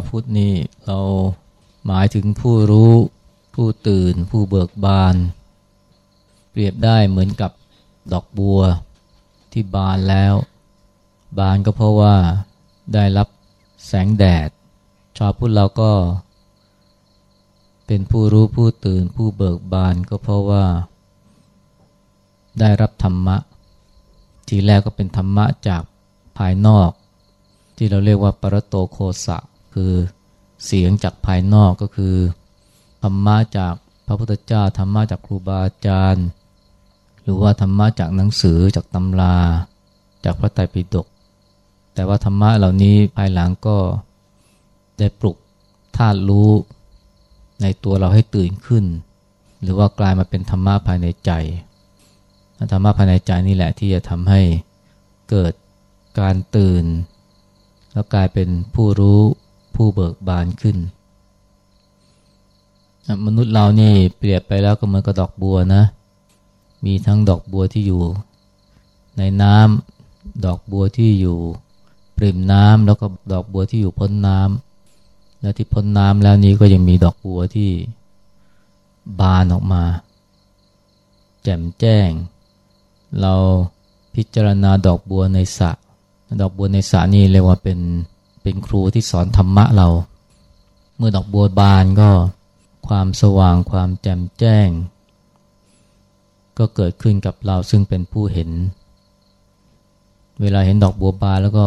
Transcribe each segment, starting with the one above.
ชาวพุทธนี่เราหมายถึงผู้รู้ผู้ตื่น ผู้เบิกบาน เปรียบได้เหมือนกับดอกบัวที่บานแล้ว บานก็เพราะว่าได้รับแสงแดด ชาวพุทธเราก็ เป็นผู้รู้ผู้ตื่น ผู้เบิกบานก็เพราะว่า ได้รับธรรมะ ทีแรกก็เป็นธรรมะจากภายนอก ที่เราเรียกว่าปรโตโคสะ คือเสียงจากภายนอกก็คือธรรมะจากพระพุทธเจ้าธรรมะจากครูบาอาจารย์ หรือว่าธรรมะจากหนังสือจากตำรา จากพระไตรปิฎกแต่ว่าธรรมะเหล่านี้ภายหลังก็ได้ปลุกธาตุรู้ในตัวเราให้ตื่นขึ้น หรือว่ากลายมาเป็นธรรมะภายในใจธรรมะภายในใจนี่แหละที่จะทำให้เกิดการตื่น แล้วกลายเป็นผู้รู้ ผู้เบิกบานขึ้น มนุษย์เรานี่เปรียบไปแล้วก็เหมือนกับดอกบัวนะ มีทั้งดอกบัวที่อยู่ในน้ำดอกบัวที่อยู่ปริมน้ำแล้วก็ดอกบัวที่อยู่พ้นน้ำและที่พ้นน้ำแล้วนี้ก็ยังมีดอกบัวที่บานออกมา แจ่มแจ้ง เราพิจารณาดอกบัวในสระดอกบัวในสระนี่เรียกว่าเป็น เป็นครูที่สอนธรรมะเรา เมื่อดอกบัวบานก็ความสว่างความแจ่มแจ้ง ก็เกิดขึ้นกับเราซึ่งเป็นผู้เห็น เวลาเห็นดอกบัวบานแล้วก็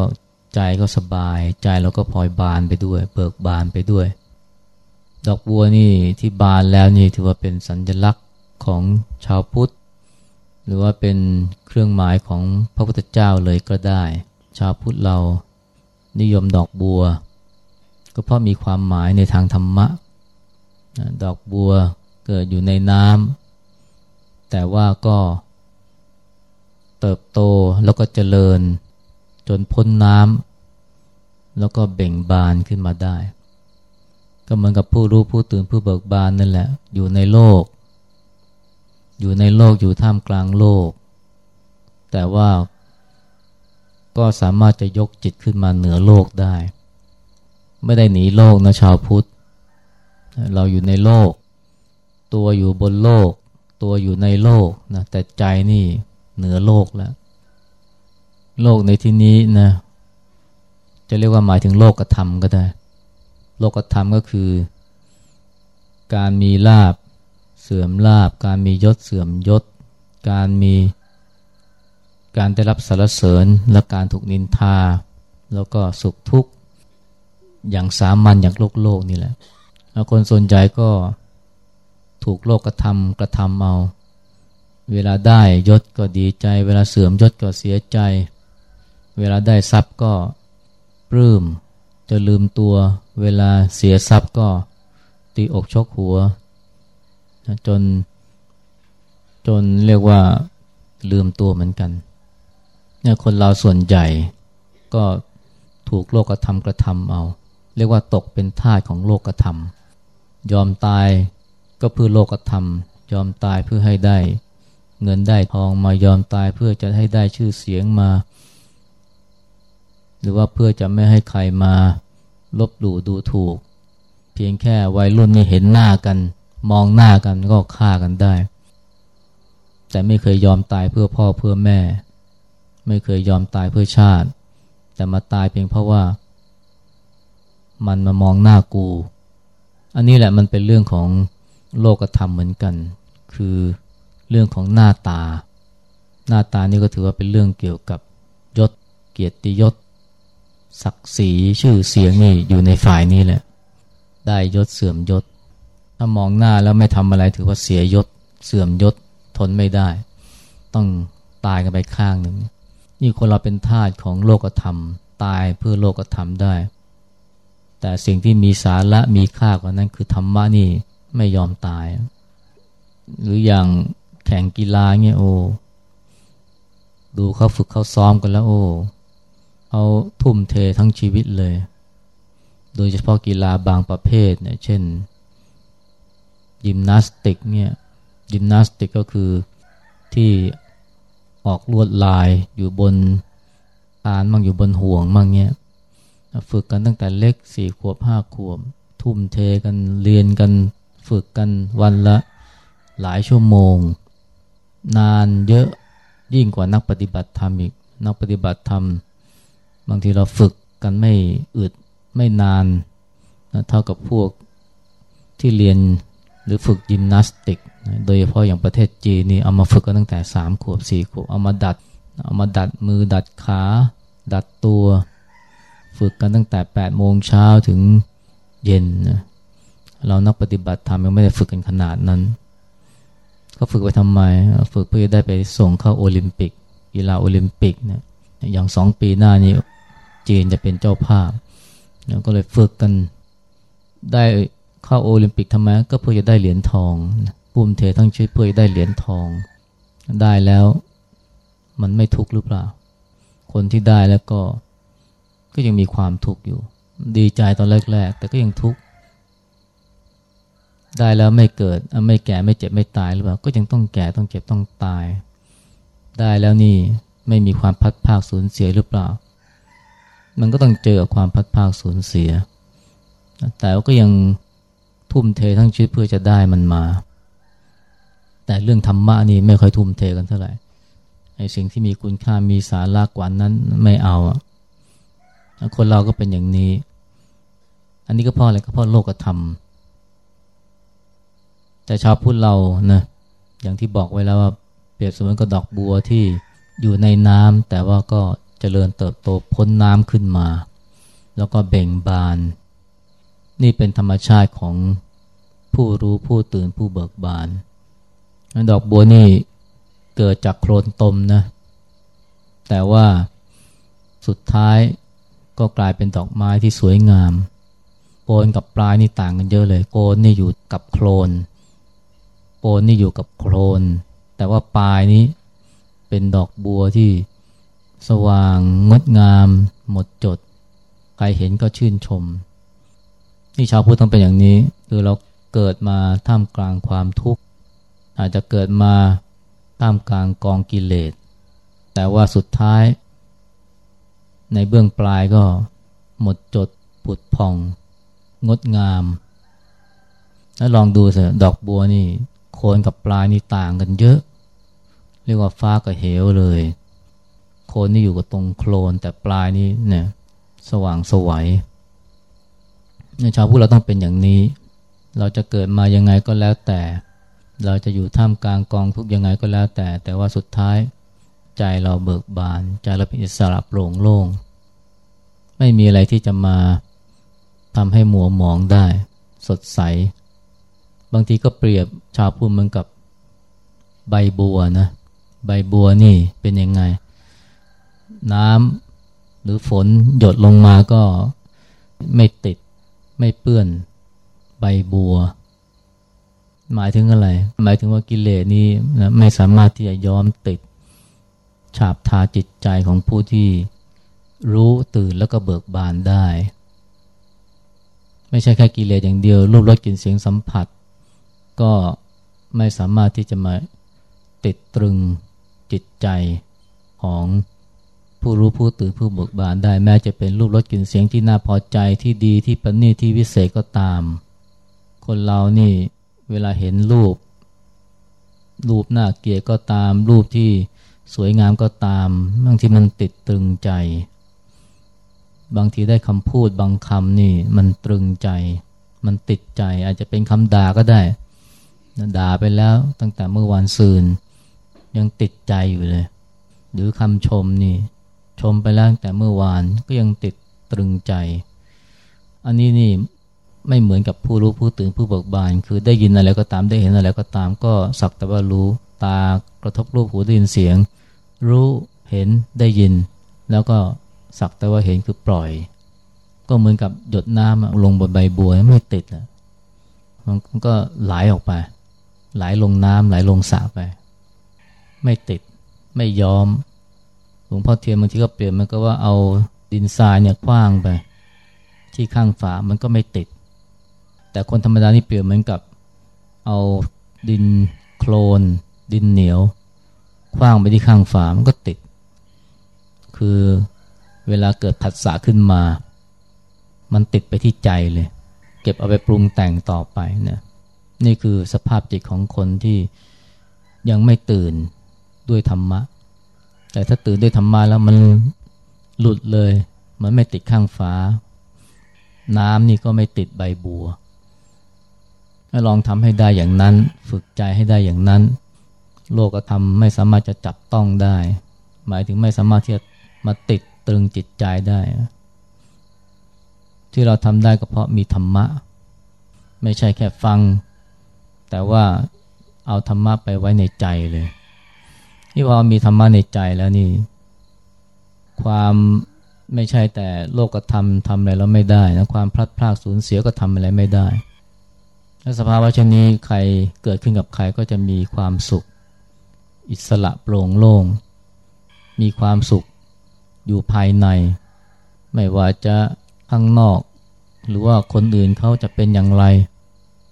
ใจก็สบาย ใจเราก็พลอยบานไปด้วย เบิกบานไปด้วย ดอกบัวนี่ที่บานแล้วนี่ถือว่าเป็นสัญลักษณ์ของชาวพุทธ หรือว่าเป็นเครื่องหมายของพระพุทธเจ้าเลยก็ได้ ชาวพุทธเรา นิยมดอกบัว ก็เพราะมีความหมายในทางธรรมะ ดอกบัวเกิดอยู่ในน้ำแต่ว่าก็เติบโตแล้วก็เจริญจนพ้นน้ำแล้วก็เบ่งบานขึ้นมาได้ ก็เหมือนกับผู้รู้ผู้ตื่นผู้เบิกบานนั่นแหละ อยู่ในโลก อยู่ในโลกอยู่ท่ามกลางโลก แต่ว่า ก็สามารถจะยกจิตขึ้นมาเหนือโลกได้ ไม่ได้หนีโลกนะชาวพุทธ เราอยู่ในโลก ตัวอยู่บนโลก ตัวอยู่ในโลกนะแต่ใจนี่เหนือโลกแล้ว โลกในที่นี้นะจะเรียกว่าหมายถึงโลกกระทำก็ได้ โลกกระทำก็คือ การมีลาบเสื่อมลาบ การมียศเสื่อมยศ การมี การได้รับสารเสริญและการถูกนินทา แล้วก็สุขทุกข์ อย่างสามัญอย่างโลกโลกนี่แหละแล้วคนส่วนใหญ่ก็ถูกโลกกระทำกระทำเอา เวลาได้ยศก็ดีใจ เวลาเสื่อมยศก็เสียใจ เวลาได้ทรัพย์ก็ปลื้มจะลืมตัว เวลาเสียทรัพย์ก็ตีอกชกหัว จนจนเรียกว่าลืมตัวเหมือนกัน เนี่ยคนเราส่วนใหญ่ก็ถูกโลกธรรมกระทำเอา เรียกว่าตกเป็นทาสของโลกธรรม ยอมตายก็เพื่อโลกธรรม ยอมตายเพื่อให้ได้ เงินได้ทองมายอมตายเพื่อจะให้ได้ชื่อเสียงมา หรือว่าเพื่อจะไม่ให้ใครมาลบหลู่ดูถูก เพียงแค่วัยรุ่นนี่เห็นหน้ากัน มองหน้ากันก็ฆ่ากันได้ แต่ไม่เคยยอมตายเพื่อพ่อเพื่อแม่ ไม่เคยยอมตายเพื่อชาติ แต่มาตายเพียงเพราะว่า มันมามองหน้ากู อันนี้แหละมันเป็นเรื่องของโลกธรรมเหมือนกัน คือเรื่องของหน้าตา หน้าตานี่ก็ถือว่าเป็นเรื่องเกี่ยวกับยศเกียรติยศ ศักดิ์ศรีชื่อเสียงนี่อยู่ในฝ่ายนี้แหละ ได้ยศเสื่อมยศ ถ้ามองหน้าแล้วไม่ทำอะไรถือว่าเสียยศ เสื่อมยศทนไม่ได้ ต้องตายกันไปข้างหนึ่ง นี่คนเราเป็นทาสของโลกธรรม ตายเพื่อโลกธรรมได้ แต่สิ่งที่มีสาระมีค่ากว่านั้นคือธรรมะนี่ไม่ยอมตาย หรืออย่างแข่งกีฬาเงี้ยโอ้ดูเขาฝึกเขาซ้อมกันแล้วโอ้เขาทุ่มเททั้งชีวิตเลย โดยเฉพาะกีฬาบางประเภทเนี่ยเช่น ยิมนาสติกเนี่ยยิมนาสติกก็คือที่ ออกลวดลายอยู่บนอานมั่งอยู่บนห่วงมั่งเนี้ยฝึกกันตั้งแต่เล็กสี่ขวบห้าขวบ ทุ่มเทกันเรียนกันฝึกกันวันละหลายชั่วโมง นานเยอะยิ่งกว่านักปฏิบัติธรรมอีกนักปฏิบัติธรรม บางทีเราฝึกกันไม่อึดไม่นานนะเท่ากับพวกที่เรียนหรือฝึกยิมนาสติก โดยเฉพาะอย่างประเทศจีนนี่เอามาฝึกกันตั้งแต่สามขวบสี่ขวบเอามาดัด เอามาดัดมือดัดขา ดัดตัว ฝึกกันตั้งแต่8ปดโมงเช้าถึงเย็นนะเรานักปฏิบัติธรรมยังไม่ได้ฝึกกันขนาดนั้นเขาฝึกไปทำไม ฝึกเพื่อจะได้ไปส่งเข้าโอลิมปิกกีฬาโอลิมปิกนี่ยอย่างสองปีหน้านี้จีนจะเป็นเจ้าภาพก็เลยฝึกกันได้เข้าโอลิมปิกทำไมก็เพื่อจะได้เหรียญทอง ปุ่มเททั้งชีวิตเพื่อจะได้เหรียญทอง ได้แล้วมันไม่ทุกข์หรือเปล่า คนที่ได้แล้วก็ก็ยังมีความทุกข์อยู่ ดีใจตอนแรก ๆ แต่ก็ยังทุกข์ได้แล้วไม่เกิดไม่แก่ไม่เจ็บไม่ตายหรือเปล่า ก็ยังต้องแก่ต้องเจ็บต้องตาย ได้แล้วนี่ไม่มีความพัดภาคสูญเสียหรือเปล่า มันก็ต้องเจอความพัดภาคสูญเสีย แต่ก็ยังทุ่มเททั้งชีวิตเพื่อจะได้มันมา แต่เรื่องธรรมะนี่ไม่ค่อยทุ่มเทกันเท่าไหร่ไอ้สิ่งที่มีคุณค่ามีสาระกว่านั้นไม่เอาอะคนเราก็เป็นอย่างนี้ อันนี้ก็เพราะอะไรก็เพราะโลกธรรม แต่ชาวพุทธเรานะอย่างที่บอกไว้แล้วว่าเปรียบเสมือนกับดอกบัวที่อยู่ในน้ำแต่ว่าก็เจริญเติบโตพ้นน้ำขึ้นมา แล้วก็เบ่งบาน นี่เป็นธรรมชาติของผู้รู้ผู้ตื่นผู้เบิกบาน ดอกบัวนี่เกิดจากโคลนตมนะ แต่ว่าสุดท้ายก็กลายเป็นดอกไม้ที่สวยงามโคนกับปลายนี่ต่างกันเยอะเลยโคนนี่อยู่กับโคลนโคนนี่อยู่กับโคลน แต่ว่าปลายนี้เป็นดอกบัวที่สว่างงดงาม หมดจด ใครเห็นก็ชื่นชม นี่ชาวพุทธต้องเป็นอย่างนี้ คือเราเกิดมาท่ามกลางความทุกข์ อาจจะเกิดมาท่ามกลางกองกิเลส แต่ว่าสุดท้าย ในเบื้องปลายก็หมดจดผุดผ่อง งดงาม แล้วลองดูสิดอกบัวนี่ โคนกับปลายนี่ต่างกันเยอะ เรียกว่าฟ้ากับเหวเลย โคนนี่อยู่กับตรงโคลนแต่ปลายนี่เนี่ยสว่างสวัยในชาวพุทธเราต้องเป็นอย่างนี้ เราจะเกิดมายังไงก็แล้วแต่ เราจะอยู่ท่ามกลางกองทุกยังไงก็แล้วแต่ แต่ว่าสุดท้ายใจเราเบิกบาน ใจเราเป็นอิสระโปร่งโล่ง ไม่มีอะไรที่จะมาทำให้หมัวหมองได้ สดใส บางทีก็เปรียบชาวพุทธเหมือนกับใบบัวนะ ใบบัวนี่เป็นยังไง น้ำหรือฝนหยดลงมาก็ไม่ติดไม่เปื้อนใบบัว หมายถึงอะไร หมายถึงว่ากิเลสนี้นะไม่สามารถที่จะย้อมติด ฉาบทาจิตใจของผู้ที่รู้ตื่นแล้วก็เบิกบานได้ ไม่ใช่แค่กิเลสอย่างเดียว รูปรสกลิ่นเสียงสัมผัส ก็ไม่สามารถที่จะมาติดตรึงจิตใจของผู้รู้ผู้ตื่นผู้เบิกบานได้ แม้จะเป็นรูปรสกลิ่นเสียงที่น่าพอใจที่ดีที่ประณีตที่วิเศษก็ตาม คนเรานี่ เวลาเห็นรูป รูปหน้าเกียก็ตาม รูปที่สวยงามก็ตามบางทีมันติดตรึงใจ บางทีได้คำพูดบางคำนี่มันตรึงใจ มันติดใจ อาจจะเป็นคำด่าก็ได้ด่าไปแล้วตั้งแต่เมื่อวานซืน ยังติดใจอยู่เลย หรือคำชมนี่ ชมไปแล้วตั้งแต่เมื่อวานก็ยังติดตรึงใจ อันนี้นี่ ไม่เหมือนกับผู้รู้ผู้ตื่นผู้เบิกบาน คือได้ยินอะไรก็ตามได้เห็นอะไรก็ตาม ก็สักแต่ว่ารู้ตากระทบรูปหูได้ยินเสียง รู้เห็นได้ยิน แล้วก็สักแต่ว่าเห็นคือปล่อย ก็เหมือนกับหยดน้ำลงบนใบบัวไม่ติดนะมันก็ไหลออกไป ไหลลงน้ำไหลลงสระไป ไม่ติดไม่ยอมหลวงพ่อเทียนบางทีก็เปลี่ยนมันก็ว่าเอาดินทรายเนี่ยคว้างไป ที่ข้างฝามันก็ไม่ติด แต่คนธรรมดานี่เปรียบเหมือนกับเอาดินโคลน ดินเหนียวคว้างไปที่ข้างฝามันก็ติด คือเวลาเกิดผัสสะขึ้นมา มันติดไปที่ใจเลย เก็บเอาไปปรุงแต่งต่อไปนะนี่คือสภาพจิตของคนที่ยังไม่ตื่นด้วยธรรมะ แต่ถ้าตื่นด้วยธรรมะแล้วมันหลุดเลย มันไม่ติดข้างฟ้า น้ำนี่ก็ไม่ติดใบบัว ลองทำให้ได้อย่างนั้น ฝึกใจให้ได้อย่างนั้น โลกธรรมไม่สามารถจะจับต้องได้ หมายถึงไม่สามารถที่จะมาติดตรึงจิตใจได้ ที่เราทำได้ก็เพราะมีธรรมะ ไม่ใช่แค่ฟัง แต่ว่าเอาธรรมะไปไว้ในใจเลยที่พอมีธรรมะในใจแล้วนี่ ความไม่ใช่แต่โลกธรรมทำอะไรแล้วไม่ได้นะความพลัดพรากสูญเสียก็ทำอะไรไม่ได้ ถ้าสภาวะเช่นนี้ใครเกิดขึ้นกับใครก็จะมีความสุข อิสระโปร่งโล่ง มีความสุขอยู่ภายใน ไม่ว่าจะข้างนอก หรือว่าคนอื่นเขาจะเป็นอย่างไร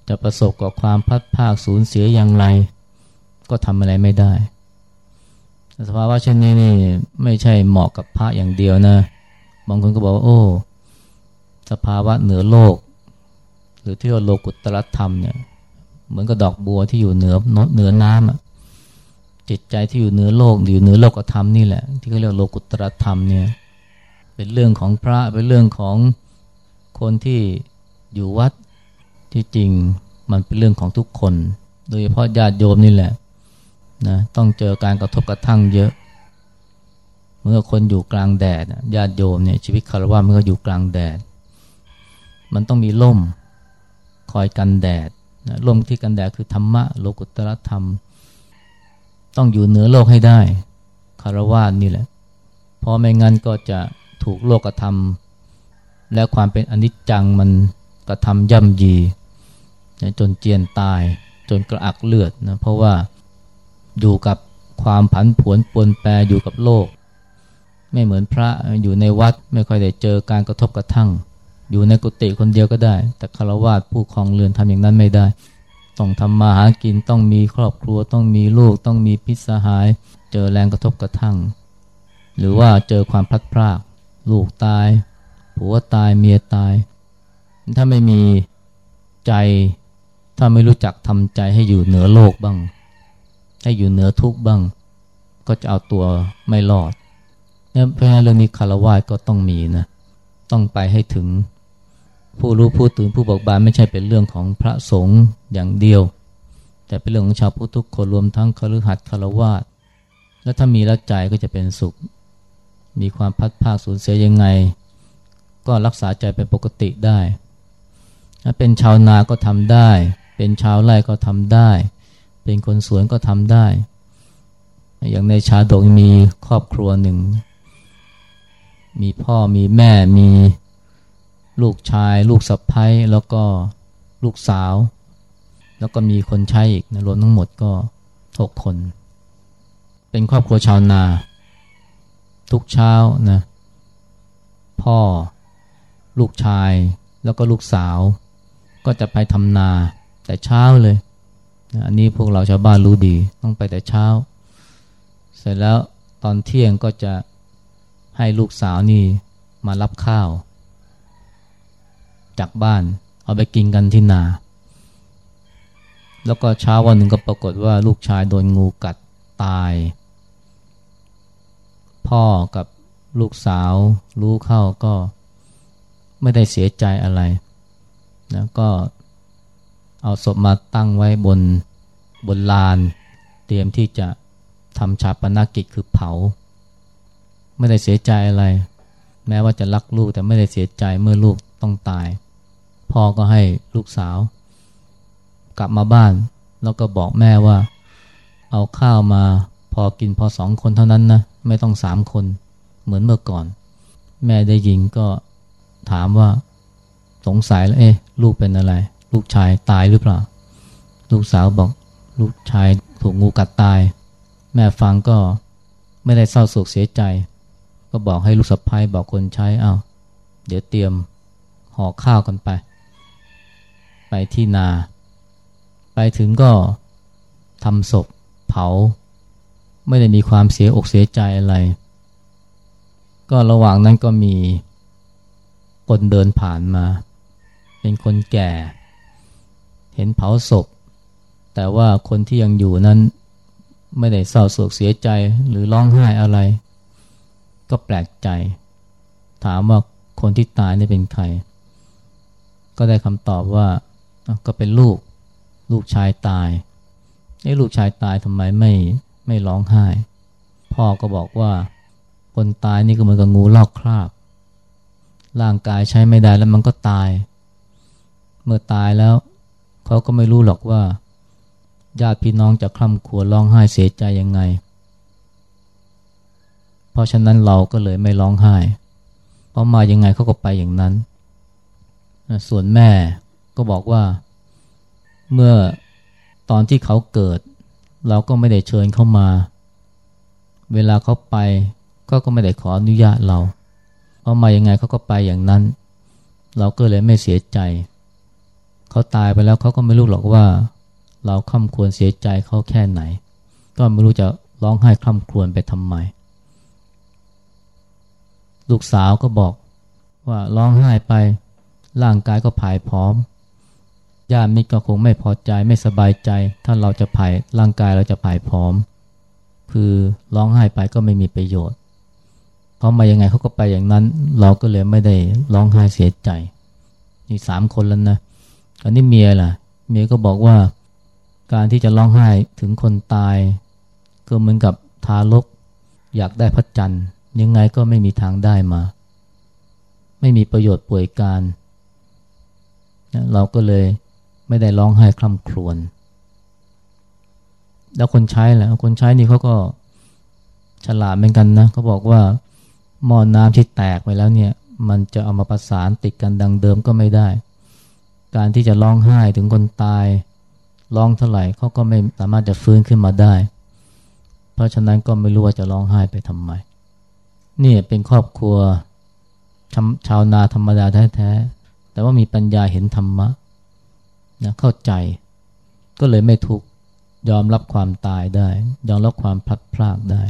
จะประสบกับความพัดพรากสูญเสียอย่างไร ก็ทำอะไรไม่ได้ สภาวะเช่นนี้นี่ไม่ใช่เหมาะกับพระอย่างเดียวนะบางคนก็บอกว่าโอ้ สภาวะเหนือโลก หรือที่ว่าโลกุตรธรรมเนี่ยเหมือนกับดอกบัวที่อยู่เหนือเหนือน้ำอะจิตใจที่อยู่เหนือโลกอยู่เหนือโลกธรรมนี่แหละ ที่เขาเรียกโลกุตรธรรมเนี่ยเป็นเรื่องของพระเป็นเรื่องของคนที่อยู่วัดที่จริงมันเป็นเรื่องของทุกคน โดยเฉพาะญาติโยมนี่แหละนะต้องเจอการกระทบกระทั่งเยอะ เมื่อคนอยู่กลางแดดญาติโยมเนี่ยชีวิตคารวะเมื่ออยู่กลางแดด มันต้องมีล่ม คอยกันแดดนะล่มที่กันแดดคือธรรมะโลกุตตรธรรม ต้องอยู่เหนือโลกให้ได้คารวะนี่แหละ เพราะไม่งั้นก็จะถูกโลกกระทำและความเป็นอนิจจังมันกระทำย่ำยีจนเจียนตายจนกระอักเลือดนะเพราะว่าอยู่กับความผันผวนปนแปรอยู่กับโลก ไม่เหมือนพระอยู่ในวัดไม่ค่อยได้เจอการกระทบกระทั่ง อยู่ในกุฏิคนเดียวก็ได้ แต่คารวะผู้ครองเรือนทำอย่างนั้นไม่ได้ ต้องทำมาหากินต้องมีครอบครัวต้องมีลูกต้องมีพิษสหาย เจอแรงกระทบกระทั่ง หรือว่าเจอความพลัดพราก ลูกตายผัวตายเมียตาย ถ้าไม่มีใจถ้าไม่รู้จักทำใจให้อยู่เหนือโลกบ้าง ให้อยู่เหนือทุกบ้าง ก็จะเอาตัวไม่รอดเนี่ยเพราะฉะนั้นเรื่องนี้คารวะก็ต้องมีนะต้องไปให้ถึง ผู้รู้ผู้ตื่นผู้บอกบานไม่ใช่เป็นเรื่องของพระสงฆ์อย่างเดียว แต่เป็นเรื่องของชาวพุทธทุกคนรวมทั้งคฤหัสถ์คารวะและถ้ามีแล้วใจก็จะเป็นสุข มีความพัดภาคสูญเสียยังไง ก็รักษาใจเป็นปกติได้ ถ้าเป็นชาวนาก็ทำได้ เป็นชาวไร่ก็ทำได้ เป็นคนสวนก็ทำได้ อย่างในชาดกมีครอบครัวหนึ่ง มีพ่อมีแม่มี ลูกชาย ลูกสะพ้ายแล้วก็ลูกสาว แล้วก็มีคนใช้อีกนะรวมทั้งหมดก็หกคน เป็นครอบครัวชาวนา ทุกเช้านะพ่อ ลูกชายแล้วก็ลูกสาว ก็จะไปทำนาแต่เช้าเลยอันนี้พวกเราชาวบ้านรู้ดีต้องไปแต่เช้า เสร็จแล้วตอนเที่ยงก็จะให้ลูกสาวนี่มารับข้าว จากบ้าน เอาไปกินกันที่นา แล้วก็เช้าวันหนึ่งก็ปรากฏว่าลูกชายโดนงูกัดตาย พ่อกับลูกสาวรู้เข้าก็ไม่ได้เสียใจอะไรนะก็เอาศพมาตั้งไว้บนบนลาน เตรียมที่จะทำชาปนกิจคือเผา ไม่ได้เสียใจอะไร แม้ว่าจะรักลูกแต่ไม่ได้เสียใจเมื่อลูกต้องตาย พ่อก็ให้ลูกสาว กลับมาบ้าน แล้วก็บอกแม่ว่า เอาข้าวมาพอกินพอสองคนเท่านั้นนะไม่ต้องสามคนเหมือนเมื่อก่อน แม่ได้ยิงก็ถามว่าสงสัยแล้วเอ๊ะลูกเป็นอะไร ลูกชายตายหรือเปล่า ลูกสาวบอก ลูกชายถูกงูกัดตาย แม่ฟังก็ไม่ได้เศร้าโศกเสียใจ ก็บอกให้ลูกสะพ้ายบอกคนใช้อา้าวเดี๋ยวเตรียมห่อข้าวกันไป ไปที่นา ไปถึงก็ทำศพเผา ไม่ได้มีความเสียอกเสียใจอะไร ก็ระหว่างนั้นก็มีคนเดินผ่านมา เป็นคนแก่ เห็นเผาศพ แต่ว่าคนที่ยังอยู่นั้นไม่ได้เศร้าโศกเสียใจหรือร้องไห้อะไร ก็แปลกใจ ถามว่าคนที่ตายนี่เป็นใคร ก็ได้คำตอบว่า ก็เป็นลูกลูกชายตายไอ้ลูกชายตายทำไมไม่ไม่ร้องไห้ พ่อก็บอกว่าคนตายนี่ก็เหมือนกับงูลอกคราบ ร่างกายใช้ไม่ได้แล้วมันก็ตาย เมื่อตายแล้วเขาก็ไม่รู้หรอกว่าญาติพี่น้องจะคร่ำครวญร้องไห้เสียใจยังไง เพราะฉะนั้นเราก็เลยไม่ร้องไห้ เพราะมายังไงเขาก็ไปอย่างนั้น ส่วนแม่ ก็บอกว่าเมื่อตอนที่เขาเกิด เราก็ไม่ได้เชิญเข้ามา เวลาเขาไปก็ก็ไม่ได้ขออนุญาตเราเขามายังไงเขาก็ไปอย่างนั้น เราก็เลยไม่เสียใจ เขาตายไปแล้วเขาก็ไม่รู้หรอกว่า เราค่ำควรเสียใจเขาแค่ไหน ก็ไม่รู้จะร้องไห้คร่ำครวญไปทำไม ลูกสาวก็บอกว่าร้องไห้ไปร่างกายก็ผายพร้อม ญาติมิตรก็คงไม่พอใจไม่สบายใจ ถ้าเราจะผายร่างกายเราจะผายพร้อม คือร้องไห้ไปก็ไม่มีประโยชน์เขามายังไงเขาก็ไปอย่างนั้น เราก็เลยไม่ได้ร้องไห้เสียใจนี่สามคนแล้วนะอันนี้เมียล่ะ เมียก็บอกว่าการที่จะร้องไห้ถึงคนตาย ก็เหมือนกับทารก อยากได้พระจันทร์ยังไงก็ไม่มีทางได้มา ไม่มีประโยชน์ป่วยการ เราก็เลย ไม่ได้ร้องไห้คร่ำครวญแล้วคนใช้แหละคนใช้นี่เขาก็ฉลาดเหมือนกันนะเขาบอกว่าหม้อนน้ำที่แตกไปแล้วเนี่ย มันจะเอามาประสานติดกันดังเดิมก็ไม่ได้ การที่จะร้องไห้ถึงคนตายร้องเท่าไหร่เขาก็ไม่สามารถจะฟื้นขึ้นมาได้ เพราะฉะนั้นก็ไม่รู้ว่าจะร้องไห้ไปทำไมนี่เป็นครอบครัวชาวนาธรรมดาแท้ๆแต่ว่ามีปัญญาเห็นธรรมะ นะเข้าใจ ก็เลยไม่ทุกยอมรับความตายได้ ยอมรับความพลัดพรากได้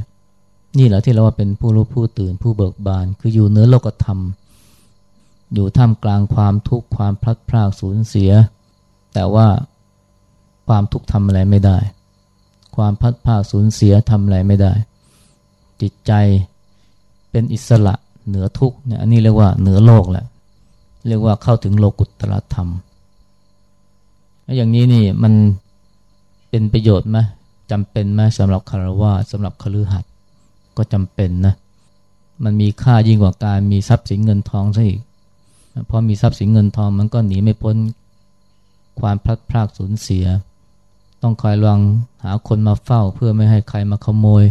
นี่แหละที่เราว่าเป็นผู้รู้ผู้ตื่นผู้เบิกบาน คืออยู่เนื้อโลกธรรม อยู่ท่ามกลางความทุกข์ความพลัดพรากสูญเสีย แต่ว่าความทุกข์ทำอะไรไม่ได้ ความพลัดพรากสูญเสียทำอะไรไม่ได้ จิตใจเป็นอิสระเหนือทุกข์เนี่ยอันนี้เรียกว่าเหนือโลกแหละเรียกว่าเข้าถึงโลกุตตรธรรม อย่างนี้นี่มันเป็นประโยชน์ไหมจำเป็นไหมสำหรับคารวะสำหรับคฤหัสถ์ก็จำเป็นนะมันมีค่ายิ่งกว่าการมีทรัพย์สินเงินทองซะอีกพอมีทรัพย์สินเงินทองมันก็หนีไม่พ้นความพลัดพรากสูญเสีย ต้องคอยระวังหาคนมาเฝ้าเพื่อไม่ให้ใครมาขโมย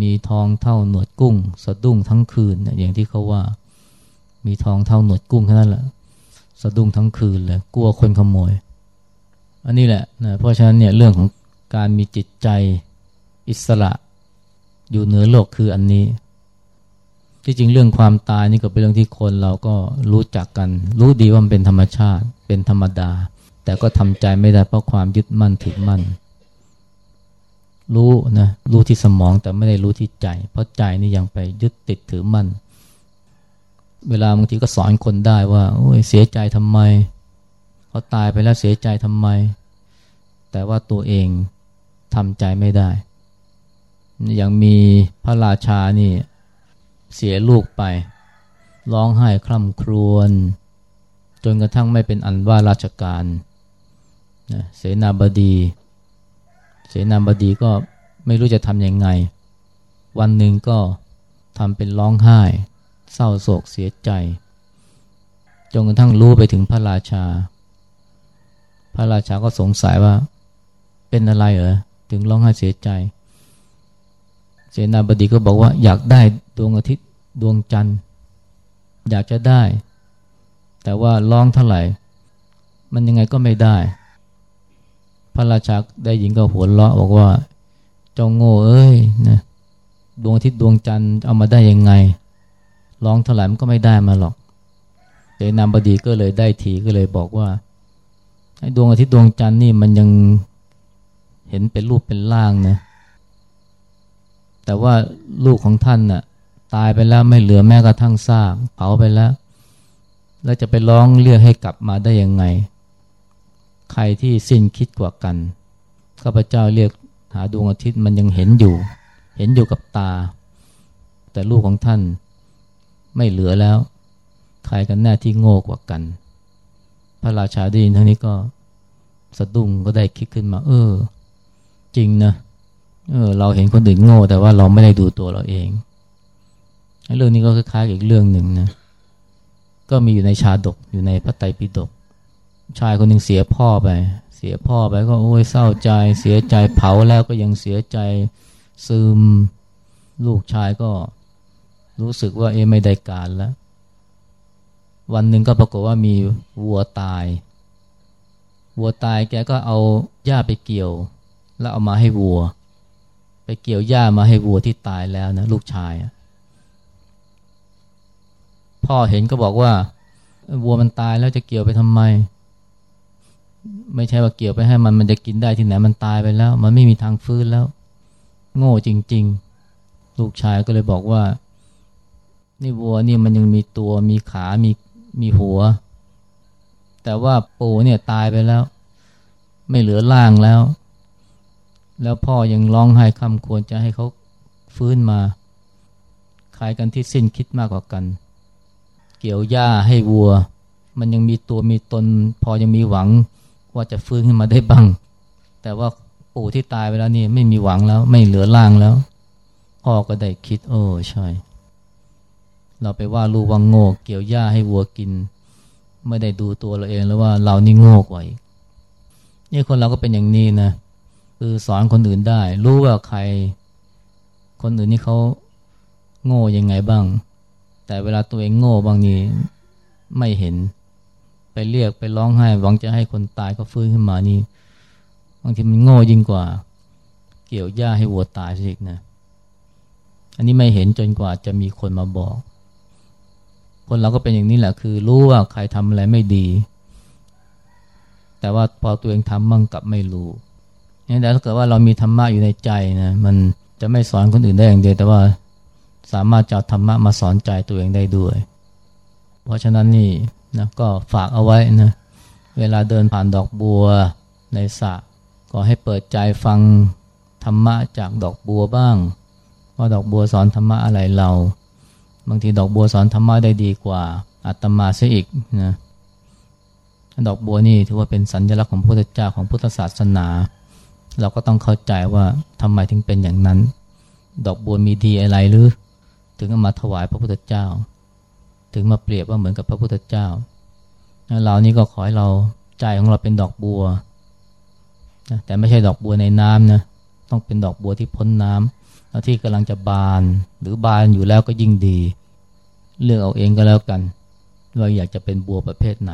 มีทองเท่าหนวดกุ้ง สะดุ้งทั้งคืนอย่างที่เขาว่า มีทองเท่าหนวดกุ้งแค่นั้นแหละสะดุ้งทั้งคืนเลยกลัวคนขโมย อันนี้แหละนะเพราะฉะนั้นเนี่ยเรื่องของการมีจิตใจอิสระอยู่เหนือโลกคืออันนี้ ที่จริงเรื่องความตายนี่ก็เป็นเรื่องที่คนเราก็รู้จักกัน รู้ดีว่ามันเป็นธรรมชาติ เป็นธรรมดา แต่ก็ทำใจไม่ได้เพราะความยึดมั่นถือมั่น รู้นะรู้ที่สมองแต่ไม่ได้รู้ที่ใจ เพราะใจนี่ยังไปยึดติดถือมั่น เวลาบางทีก็สอนคนได้ว่าโอ้ยเสียใจทำไม เขาตายไปแล้วเสียใจทำไม แต่ว่าตัวเองทำใจไม่ได้ อย่างมีพระราชานี่เสียลูกไป ร้องไห้คร่ำครวญจนกระทั่งไม่เป็นอันว่าราชการเสนาบดี เสนาบดีก็ไม่รู้จะทำยังไง วันหนึ่งก็ทำเป็นร้องไห้ เศร้าโศกเสียใจ จนกระทั่งรู้ไปถึงพระราชา พระราชาก็สงสัยว่าเป็นอะไรเหรอถึงร้องไห้เสียใจ เสนาบดีก็บอกว่าอยากได้ดวงอาทิตย์ดวงจันทร์ อยากจะได้ แต่ว่าร้องเท่าไหร่ มันยังไงก็ไม่ได้ พระราชาได้ยินก็หัวเราะบอกว่า เจ้าโง่เอ้ยนะดวงอาทิตย์ดวงจันทร์เอามาได้ยังไงร้องเท่าไหร่มันก็ไม่ได้มาหรอกเสนาบดีก็เลยได้ทีก็เลยบอกว่า ดวงอาทิตย์ดวงจันทร์นี่มันยังเห็นเป็นรูปเป็นร่างนะ แต่ว่าลูกของท่านน่ะตายไปแล้วไม่เหลือแม้กระทั่งซากเผาไปแล้ว แล้วจะไปร้องเรียกให้กลับมาได้ยังไง ใครที่สิ้นคิดกว่ากันข้าพเจ้าเรียกหาดวงอาทิตย์มันยังเห็นอยู่ เห็นอยู่กับตา แต่ลูกของท่านไม่เหลือแล้ว ใครกันแน่ที่โง่กว่ากัน พระราชาได้ยินทั้งนี้ก็สะดุ้งก็ได้คิดขึ้นมา เออ จริงนะเออ เราเห็นคนอื่นโง่ แต่ว่าเราไม่ได้ดูตัวเราเองเรื่องนี้ก็คล้ายๆอีกเรื่องหนึ่งนะก็มีอยู่ในชาดกอยู่ในพระไตรปิฎกชายคนหนึ่งเสียพ่อไป เสียพ่อไปก็โอ้ยเศร้าใจ เสียใจเผาแล้วก็ยังเสียใจซึมลูกชายก็รู้สึกว่าเอไม่ได้การแล้ว วันหนึ่งก็ปรากฏว่ามีวัวตาย วัวตายแกก็เอาหญ้าไปเกี่ยว แล้วเอามาให้วัว ไปเกี่ยวหญ้ามาให้วัวที่ตายแล้วนะลูกชาย พ่อเห็นก็บอกว่า วัวมันตายแล้วจะเกี่ยวไปทำไม ไม่ใช่ว่าเกี่ยวไปให้มันมันจะกินได้ที่ไหนมันตายไปแล้ว มันไม่มีทางฟื้นแล้ว โง่จริง ๆ ลูกชายก็เลยบอกว่านี่วัวนี่มันยังมีตัวมีขา มี มีหัว แต่ว่าปู่เนี่ยตายไปแล้ว ไม่เหลือร่างแล้ว แล้วพ่อยังร้องไห้คำควรจะให้เขาฟื้นมาคลายกันที่สิ้นคิดมากกว่ากัน เกี่ยวหญ้าให้วัว มันยังมีตัวมีตน พอยังมีหวังว่าจะฟื้นขึ้นมาได้บ้าง แต่ว่าปู่ที่ตายไปแล้วนี่ไม่มีหวังแล้ว ไม่เหลือร่างแล้วพ่อก็ได้คิด โอ้ใช่ เราไปว่าลูกว่าโง่เกี่ยวหญ้าให้วัวกิน ไม่ได้ดูตัวเราเองแล้วว่าเรานี่โง่กว่านี่คนเราก็เป็นอย่างนี้นะคือสอนคนอื่นได้ รู้ว่าใคร คนอื่นนี่เขาโง่ยังไงบ้าง แต่เวลาตัวเองโง่บางนี้ไม่เห็น ไปเรียกไปร้องไห้หวังจะให้คนตายก็ฟื้นขึ้นมานี่บางทีมันโง่ยิ่งกว่า เกี่ยวหญ้าให้วัวตายสิกนะ อันนี้ไม่เห็นจนกว่าจะมีคนมาบอก คนเราก็เป็นอย่างนี้แหละคือรู้ว่าใครทำอะไรไม่ดี แต่ว่าพอตัวเองทำมั่งกับไม่รู้นี่แต่ถ้าเกิดว่าเรามีธรรมะอยู่ในใจนะมันจะไม่สอนคนอื่นได้อย่างเดียวแต่ว่าสามารถจะธรรมะมาสอนใจตัวเองได้ด้วย เพราะฉะนั้นนี่นะก็ฝากเอาไว้นะเวลาเดินผ่านดอกบัวในสระก็ให้เปิดใจฟังธรรมะจากดอกบัวบ้าง ว่าดอกบัวสอนธรรมะอะไรเรา บางทีดอกบัวสอนธรรมะได้ดีกว่าอัตมาเสียอีกนะดอกบัวนี่ถือว่าเป็นสัญลักษณ์ของพระพุทธเจ้าของพุทธศาสนา เราก็ต้องเข้าใจว่าทำไมถึงเป็นอย่างนั้น ดอกบัวมีดีอะไรหรือ ถึงมาถวายพระพุทธเจ้า ถึงมาเปรียบว่าเหมือนกับพระพุทธเจ้าเรานี่ก็ขอให้เราใจของเราเป็นดอกบัวแต่ไม่ใช่ดอกบัวในน้ำนะต้องเป็นดอกบัวที่พ้นน้ำ ที่กำลังจะบาน หรือบานอยู่แล้วก็ยิ่งดี เลือกเอาเองก็แล้วกัน ว่าอยากจะเป็นบัวประเภทไหน